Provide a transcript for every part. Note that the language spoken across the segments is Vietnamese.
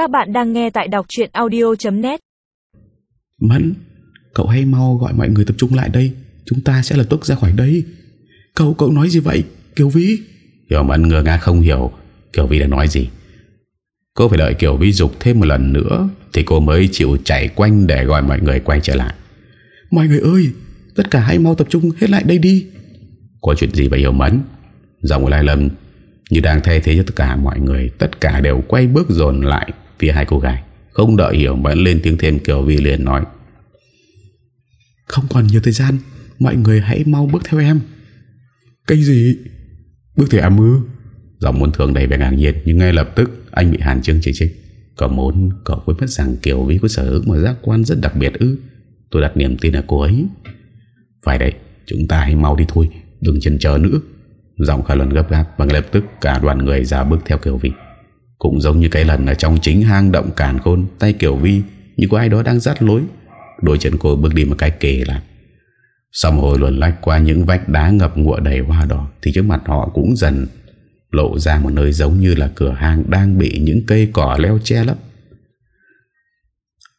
Các bạn đang nghe tại đọc chuyện audio.net Mẫn Cậu hãy mau gọi mọi người tập trung lại đây. Chúng ta sẽ lập tức ra khỏi đây. Cậu cậu nói gì vậy? Kiều Vi Hiểu Mẫn ngơ ngác không hiểu. Kiều Vi đã nói gì? Cô phải đợi Kiều Vi dục thêm một lần nữa Thì cô mới chịu chạy quanh để gọi mọi người quay trở lại. Mọi người ơi Tất cả hãy mau tập trung hết lại đây đi. Có chuyện gì vậy Hiểu Mẫn? Giọng của Lai Lâm như đang thay thế cho tất cả mọi người. Tất cả đều quay bước dồn lại Phía hai cô gái. Không đợi Hiểu Mẫn lên tiếng thêm Kiều Vi liền nói Không còn nhiều thời gian Mọi người hãy mau bước theo em. Cái gì? Bước theo em ư? Giọng muốn thường đầy vẻ ngạc nhiên Nhưng ngay lập tức anh bị Hàn Trương chỉ trích. Cậu muốn cậu quên mất rằng Kiều Vi có sở hữu một giác quan rất đặc biệt ư? Tôi đặt niềm tin ở cô ấy. Phải đấy Chúng ta hãy mau đi thôi Đừng chần chờ nữa. Giọng Khả Luân gấp gáp Và lập tức cả đoàn người ra bước theo Kiều Vi Cũng giống như cái lần ở trong chính hang động cản khôn Tay Kiều Vi Như có ai đó đang dắt lối Đôi chân cô bước đi một cái kề lại Xong hồi luồn lách qua những vách đá ngập ngụa đầy hoa đỏ Thì trước mặt họ cũng dần lộ ra một nơi giống như là cửa hàng đang bị những cây cỏ leo che lấp.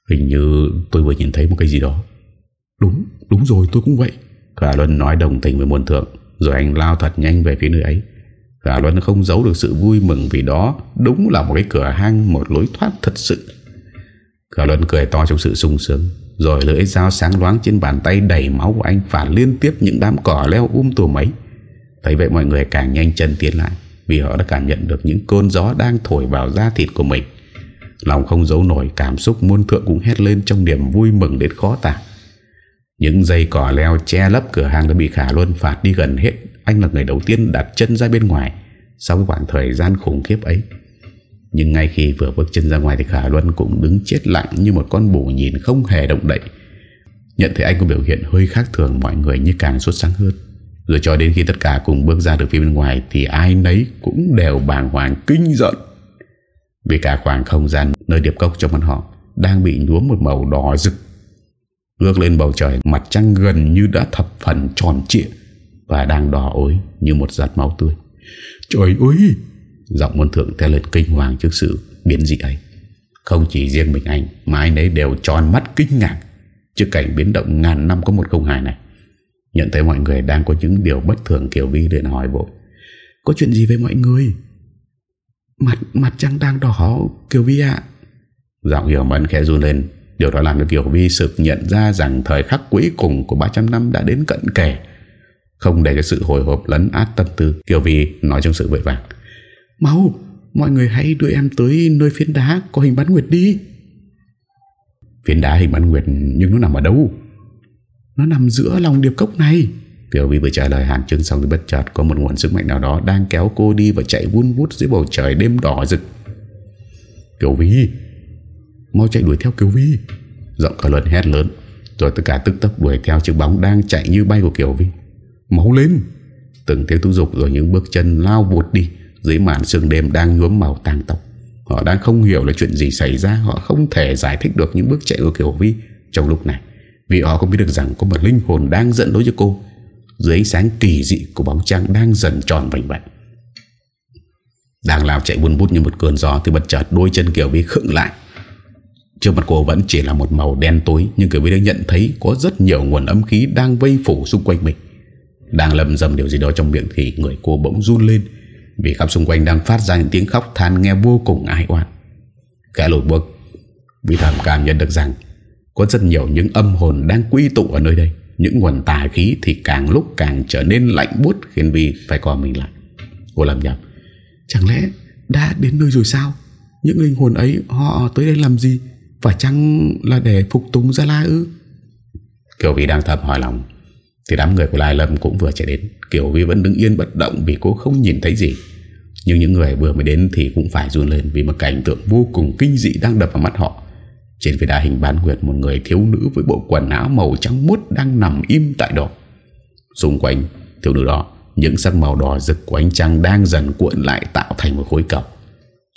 Hình như tôi vừa nhìn thấy một cái gì đó. Đúng, đúng rồi tôi cũng vậy. Khả Luân nói đồng tình với môn thượng Rồi anh lao thật nhanh về phía nơi ấy Cả Luân không giấu được sự vui mừng Vì đó. Đúng là một cái cửa hang, Một lối thoát thật sự. Cả Luân cười to trong sự sung sướng. Rồi lưỡi dao sáng loáng trên bàn tay Đầy máu của anh phản liên tiếp những đám cỏ leo um tùm ấy Thấy vậy mọi người càng nhanh chân tiến lại, Vì họ đã cảm nhận được những cơn gió Đang thổi vào da thịt của mình. Lòng không giấu nổi, cảm xúc muôn thượng cũng hét lên trong niềm vui mừng đến khó tả những dây cỏ leo che lấp cửa hàng đã bị Khả Luân phạt đi gần hết. Anh là người đầu tiên đặt chân ra bên ngoài. Sau cái khoảng thời gian khủng khiếp ấy, Nhưng ngay khi vừa bước chân ra ngoài Thì Khả Luân cũng đứng chết lặng Như một con bù nhìn không hề động đậy. Nhận thấy anh có biểu hiện hơi khác thường, Mọi người như càng xuất sáng hơn. Rồi cho đến khi tất cả cùng bước ra được phía bên ngoài Thì ai nấy cũng đều bàng hoàng kinh giận. Vì cả khoảng không gian nơi điệp cốc trong bọn họ Đang bị nhuốm một màu đỏ rực. Ngước lên bầu trời, Mặt trăng gần như đã thập phần tròn trịa Và đang đỏ ối như một giọt máu tươi. Trời ơi! Giọng môn thượng theo lên kinh hoàng trước sự biến dị ấy. Không chỉ riêng mình anh, Mà anh ấy đều tròn mắt kinh ngạc Trước cảnh biến động ngàn năm có một không hài này. Nhận thấy mọi người đang có những điều bất thường, Kiều Vi liền hỏi vội, Có chuyện gì với mọi người? Mặt mặt trăng đang đỏ, Kiều Vi ạ. Giọng hiểu mẫn khẽ run lên. Điều đó làm cho Kiều Vi sực nhận ra rằng thời khắc cuối cùng của 300 năm đã đến cận kề. Không để cho sự hồi hộp lấn át tâm tư, Kiều Vi nói trong sự vội vàng. Mau, mọi người hãy đưa em tới nơi phiến đá có hình bán nguyệt đi. Phiến đá hình bán nguyệt nhưng nó nằm ở đâu? Nó nằm giữa lòng điệp cốc này. Kiều Vi vừa trả lời hàn chứng xong thì bất chợt có một nguồn sức mạnh nào đó đang kéo cô đi và chạy vun vút dưới bầu trời đêm đỏ rực. Kiều Vi, Mau chạy đuổi theo Kiều Vi. Giọng cả luận hét lớn, Rồi tất cả tức tốc đuổi theo chiếc bóng đang chạy như bay của Kiều Vi. Máu lên! Từng tiếng thúc dục rồi những bước chân lao vụt đi Dưới màn sương đêm đang nhuốm màu tang tóc Họ đang không hiểu là chuyện gì xảy ra, Họ không thể giải thích được những bước chạy của Kiều Vi Trong lúc này, Vì họ không biết được rằng có một linh hồn đang dẫn đối cho cô Dưới ánh sáng kỳ dị của bóng trăng đang dần tròn vành vạch Đang lao chạy buôn bút như một cơn gió Thì bật chợt đôi chân Kiều Vi khựng lại. Trước mặt cô vẫn chỉ là một màu đen tối, Nhưng Kiều Vi đã nhận thấy Có rất nhiều nguồn âm khí đang vây phủ xung quanh mình. Đang lầm dầm điều gì đó trong miệng Thì người cô bỗng run lên. Vì khắp xung quanh đang phát ra những tiếng khóc than Nghe vô cùng ai oan Cả lột bước Vì thầm cảm nhận được rằng Có rất nhiều những âm hồn đang quy tụ ở nơi đây. Những nguồn tà khí thì càng lúc càng trở nên lạnh bút Khiến Vi phải co mình lại. Cô làm nhầm, Chẳng lẽ đã đến nơi rồi sao? Những linh hồn ấy họ tới đây làm gì? Phải chăng là để phục tùng Gia La ư? Kiều Vi đang thầm hỏi lòng. Thì đám người của Lai Lâm cũng vừa chạy đến. Kiều Vi vẫn đứng yên bất động Vì cô không nhìn thấy gì. Nhưng những người vừa mới đến thì cũng phải run lên Vì một cảnh tượng vô cùng kinh dị đang đập vào mắt họ. Trên phía đá hình bán nguyệt, Một người thiếu nữ với bộ quần áo màu trắng mút Đang nằm im tại đó. Xung quanh, thiếu nữ đó, Những sắc màu đỏ rực của ánh trăng Đang dần cuộn lại tạo thành một khối cầu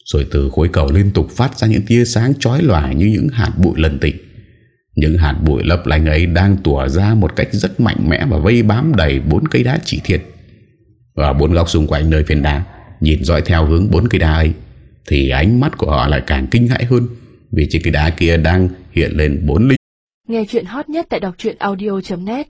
rồi từ khối cầu liên tục phát ra những tia sáng chói lòa như những hạt bụi lần tịnh Những hạt bụi lấp lánh ấy đang tỏa ra một cách rất mạnh mẽ và vây bám đầy bốn cây đá chỉ thiệt. Ở bốn góc xung quanh nơi phiền đá, nhìn dõi theo hướng bốn cây đá ấy, Thì ánh mắt của họ lại càng kinh hãi hơn Vì trên cái đá kia đang hiện lên bốn linh Nghe chuyện hot nhất tại đọc audio.net